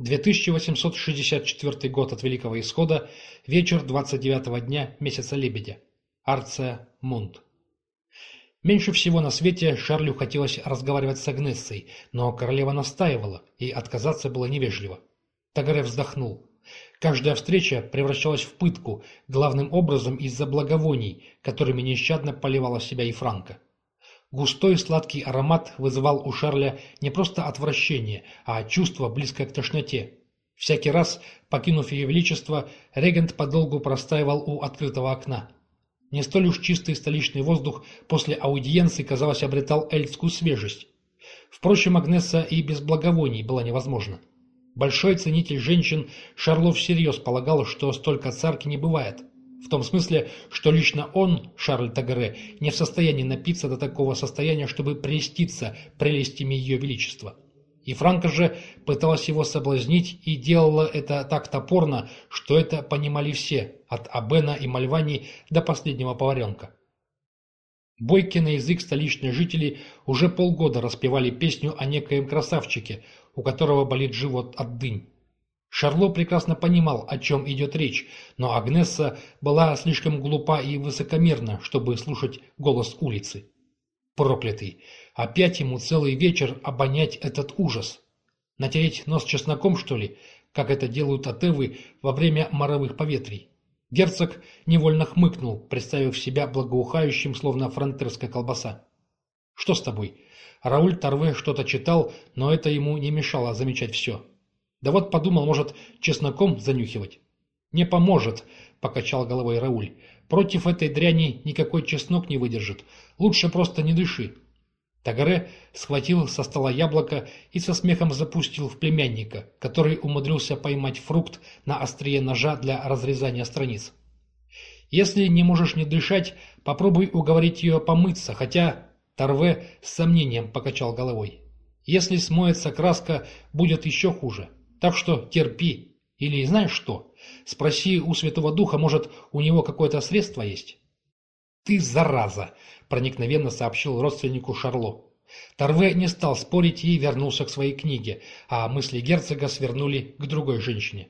2864 год от Великого Исхода, вечер 29 дня месяца Лебедя. Арция Мунт. Меньше всего на свете Шарлю хотелось разговаривать с Агнессой, но королева настаивала, и отказаться было невежливо. Тагаре вздохнул. Каждая встреча превращалась в пытку, главным образом из-за благовоний, которыми нещадно поливала себя и Франко. Густой сладкий аромат вызывал у Шарля не просто отвращение, а чувство, близкое к тошноте. Всякий раз, покинув ее величество, регент подолгу простаивал у открытого окна. Не столь уж чистый столичный воздух после аудиенции, казалось, обретал эльфскую свежесть. Впрочем, Агнесса и без благовоний была невозможна. Большой ценитель женщин, Шарлов всерьез полагал, что столько царки не бывает. В том смысле, что лично он, Шарль Тагаре, не в состоянии напиться до такого состояния, чтобы прелеститься прелестями ее величества. И Франка же пыталась его соблазнить и делала это так топорно, что это понимали все, от Абена и Мальвани до последнего поваренка. Бойки на язык столичные жители уже полгода распевали песню о некоем красавчике, у которого болит живот от дынь. Шарло прекрасно понимал, о чем идет речь, но Агнесса была слишком глупа и высокомерна, чтобы слушать голос улицы. Проклятый! Опять ему целый вечер обонять этот ужас. Натереть нос чесноком, что ли, как это делают атевы во время моровых поветрий? Герцог невольно хмыкнул, представив себя благоухающим, словно фронтерская колбаса. «Что с тобой?» Рауль Торве что-то читал, но это ему не мешало замечать все. Да вот подумал, может, чесноком занюхивать. Не поможет, покачал головой Рауль. Против этой дряни никакой чеснок не выдержит. Лучше просто не дыши. Тагаре схватил со стола яблоко и со смехом запустил в племянника, который умудрился поймать фрукт на острие ножа для разрезания страниц. Если не можешь не дышать, попробуй уговорить ее помыться, хотя Торве с сомнением покачал головой. Если смоется краска, будет еще хуже. Так что терпи. Или знаешь что? Спроси у Святого Духа, может, у него какое-то средство есть? Ты зараза! Проникновенно сообщил родственнику Шарло. Торве не стал спорить и вернулся к своей книге, а мысли герцога свернули к другой женщине.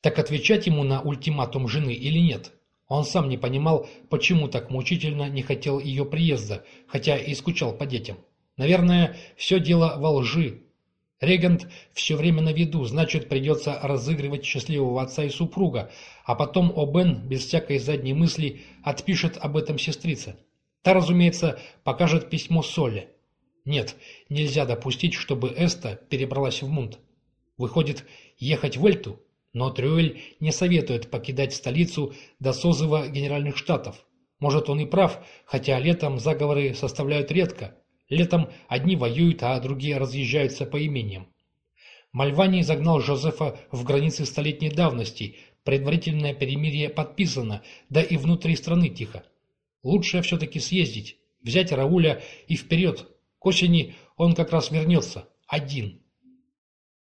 Так отвечать ему на ультиматум жены или нет? Он сам не понимал, почему так мучительно не хотел ее приезда, хотя и скучал по детям. Наверное, все дело во лжи, Регент все время на виду, значит, придется разыгрывать счастливого отца и супруга, а потом Обен, без всякой задней мысли, отпишет об этом сестрице. Та, разумеется, покажет письмо Соле. Нет, нельзя допустить, чтобы Эста перебралась в Мунт. Выходит, ехать в Эльту? Но Трюэль не советует покидать столицу до созыва Генеральных Штатов. Может, он и прав, хотя летом заговоры составляют редко, Летом одни воюют, а другие разъезжаются по имениям. Мальвани загнал Жозефа в границы столетней давности, предварительное перемирие подписано, да и внутри страны тихо. Лучше все-таки съездить, взять Рауля и вперед. К осени он как раз вернется, один.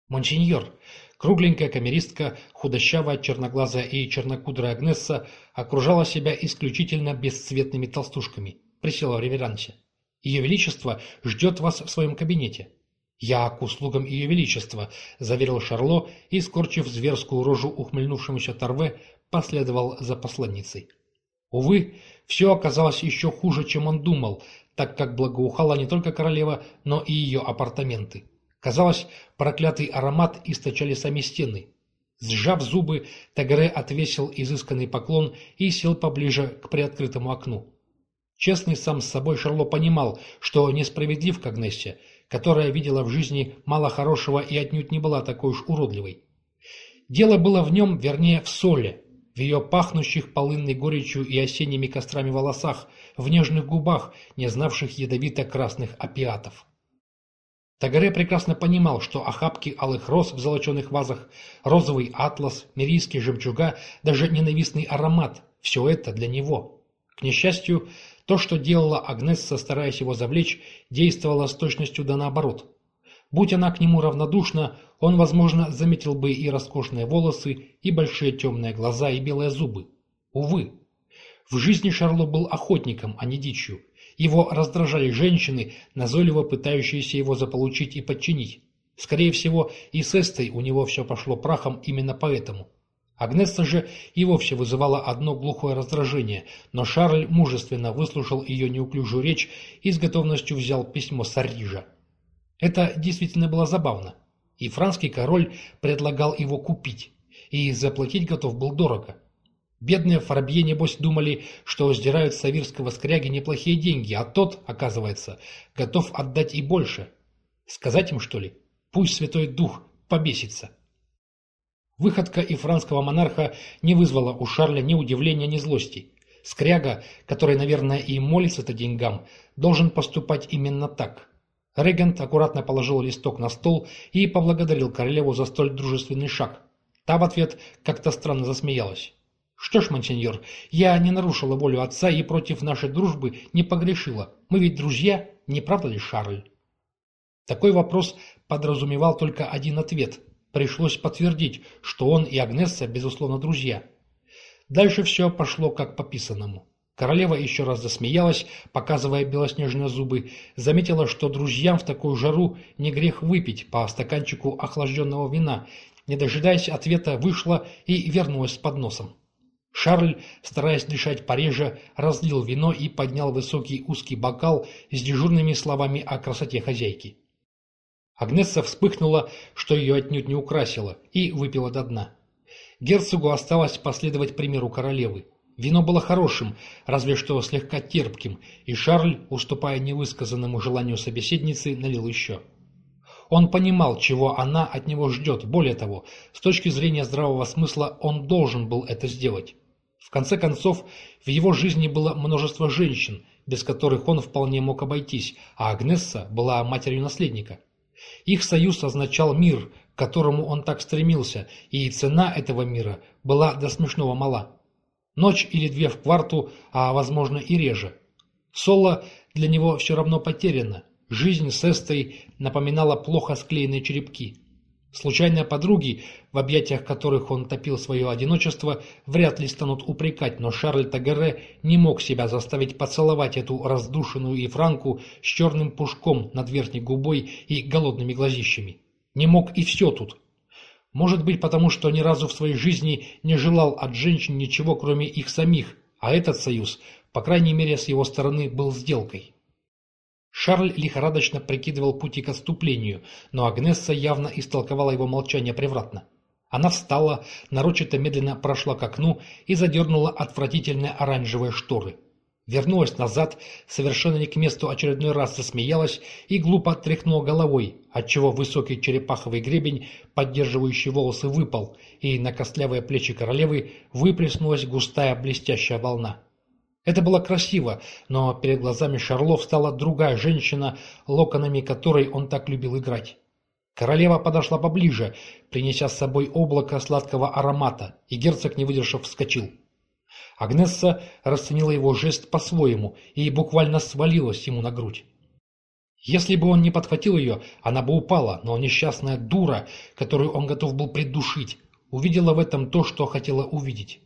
Монсеньор, кругленькая камеристка, худощавая, черноглазая и чернокудрая Агнесса окружала себя исключительно бесцветными толстушками, присела в реверансе. Ее Величество ждет вас в своем кабинете». «Я к услугам Ее Величества», — заверил Шарло и, скорчив зверскую рожу ухмыльнувшемуся Торве, последовал за посланницей. Увы, все оказалось еще хуже, чем он думал, так как благоухала не только королева, но и ее апартаменты. Казалось, проклятый аромат источали сами стены. Сжав зубы, Тагре отвесил изысканный поклон и сел поближе к приоткрытому окну. Честный сам с собой Шарло понимал, что несправедлив к Агнессе, которая видела в жизни мало хорошего и отнюдь не была такой уж уродливой. Дело было в нем, вернее, в соли, в ее пахнущих полынной горечью и осенними кострами волосах, в нежных губах, не знавших ядовито-красных опиатов. Тагаре прекрасно понимал, что охапки алых роз в золоченых вазах, розовый атлас, мирийские жемчуга, даже ненавистный аромат – все это для него. К несчастью, то, что делала Агнесса, стараясь его завлечь, действовало с точностью да наоборот. Будь она к нему равнодушна, он, возможно, заметил бы и роскошные волосы, и большие темные глаза, и белые зубы. Увы. В жизни Шарло был охотником, а не дичью. Его раздражали женщины, назойливо пытающиеся его заполучить и подчинить. Скорее всего, и с Эстой у него все пошло прахом именно поэтому. Агнесса же и вовсе вызывала одно глухое раздражение, но Шарль мужественно выслушал ее неуклюжую речь и с готовностью взял письмо с Арижа. Это действительно было забавно. И францкий король предлагал его купить, и заплатить готов был дорого. Бедные Фарбье, небось, думали, что сдирают с Савирского скряги неплохие деньги, а тот, оказывается, готов отдать и больше. Сказать им, что ли? Пусть Святой Дух побесится. Выходка и франского монарха не вызвала у Шарля ни удивления, ни злости. Скряга, который, наверное, и молится-то деньгам, должен поступать именно так. Регент аккуратно положил листок на стол и поблагодарил королеву за столь дружественный шаг. Та в ответ как-то странно засмеялась. «Что ж, мансеньор, я не нарушила волю отца и против нашей дружбы не погрешила. Мы ведь друзья, не правда ли, Шарль?» Такой вопрос подразумевал только один ответ. Пришлось подтвердить, что он и Агнесса, безусловно, друзья. Дальше все пошло как по писанному. Королева еще раз засмеялась, показывая белоснежные зубы, заметила, что друзьям в такую жару не грех выпить по стаканчику охлажденного вина, не дожидаясь ответа, вышла и вернулась с подносом. Шарль, стараясь дышать пореже, разлил вино и поднял высокий узкий бокал с дежурными словами о красоте хозяйки. Агнесса вспыхнула, что ее отнюдь не украсило, и выпила до дна. Герцогу осталось последовать примеру королевы. Вино было хорошим, разве что слегка терпким, и Шарль, уступая невысказанному желанию собеседницы, налил еще. Он понимал, чего она от него ждет, более того, с точки зрения здравого смысла он должен был это сделать. В конце концов, в его жизни было множество женщин, без которых он вполне мог обойтись, а Агнесса была матерью наследника. Их союз означал мир, к которому он так стремился, и цена этого мира была до смешного мала. Ночь или две в кварту, а возможно и реже. Соло для него все равно потеряно. Жизнь с Эстой напоминала плохо склеенные черепки. Случайные подруги, в объятиях которых он топил свое одиночество, вряд ли станут упрекать, но Шарль Тагере не мог себя заставить поцеловать эту раздушенную и франку с черным пушком над верхней губой и голодными глазищами. Не мог и все тут. Может быть, потому что ни разу в своей жизни не желал от женщин ничего, кроме их самих, а этот союз, по крайней мере, с его стороны, был сделкой. Шарль лихорадочно прикидывал пути к отступлению, но Агнесса явно истолковала его молчание превратно. Она встала, нарочито медленно прошла к окну и задернула отвратительные оранжевые шторы. Вернулась назад, совершенно не к месту очередной раз засмеялась и глупо тряхнула головой, отчего высокий черепаховый гребень, поддерживающий волосы, выпал, и на костлявые плечи королевы выплеснулась густая блестящая волна. Это было красиво, но перед глазами Шарло встала другая женщина, локонами которой он так любил играть. Королева подошла поближе, принеся с собой облако сладкого аромата, и герцог, не выдержав, вскочил. Агнесса расценила его жест по-своему и буквально свалилась ему на грудь. Если бы он не подхватил ее, она бы упала, но несчастная дура, которую он готов был придушить, увидела в этом то, что хотела увидеть.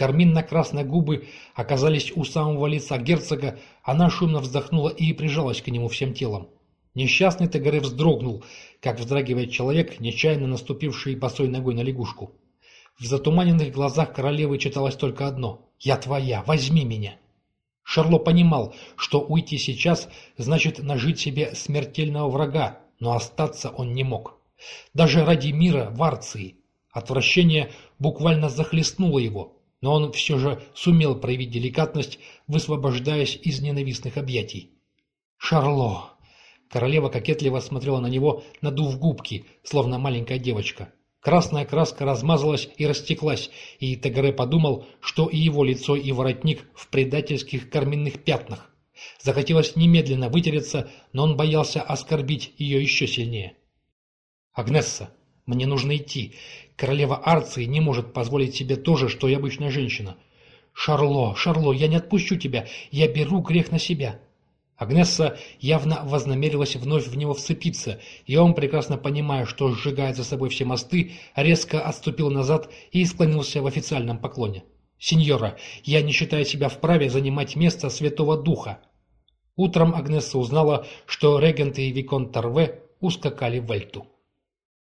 Карминно-красные губы оказались у самого лица герцога, она шумно вздохнула и прижалась к нему всем телом. Несчастный Тегере вздрогнул, как вздрагивает человек, нечаянно наступивший босой ногой на лягушку. В затуманенных глазах королевы читалось только одно «Я твоя, возьми меня». Шарло понимал, что уйти сейчас значит нажить себе смертельного врага, но остаться он не мог. Даже ради мира в Арции. Отвращение буквально захлестнуло его но он все же сумел проявить деликатность, высвобождаясь из ненавистных объятий. «Шарло!» Королева кокетливо смотрела на него, надув губки, словно маленькая девочка. Красная краска размазалась и растеклась, и Тегере подумал, что и его лицо, и воротник в предательских карминных пятнах. Захотелось немедленно вытереться, но он боялся оскорбить ее еще сильнее. «Агнесса, мне нужно идти. Королева Арции не может позволить себе то же, что и обычная женщина. «Шарло, Шарло, я не отпущу тебя. Я беру грех на себя». Агнесса явно вознамерилась вновь в него вцепиться, и он, прекрасно понимая, что сжигает за собой все мосты, резко отступил назад и склонился в официальном поклоне. «Сеньора, я не считаю себя вправе занимать место Святого Духа». Утром Агнесса узнала, что регенты и Викон Торве ускакали в Вальту.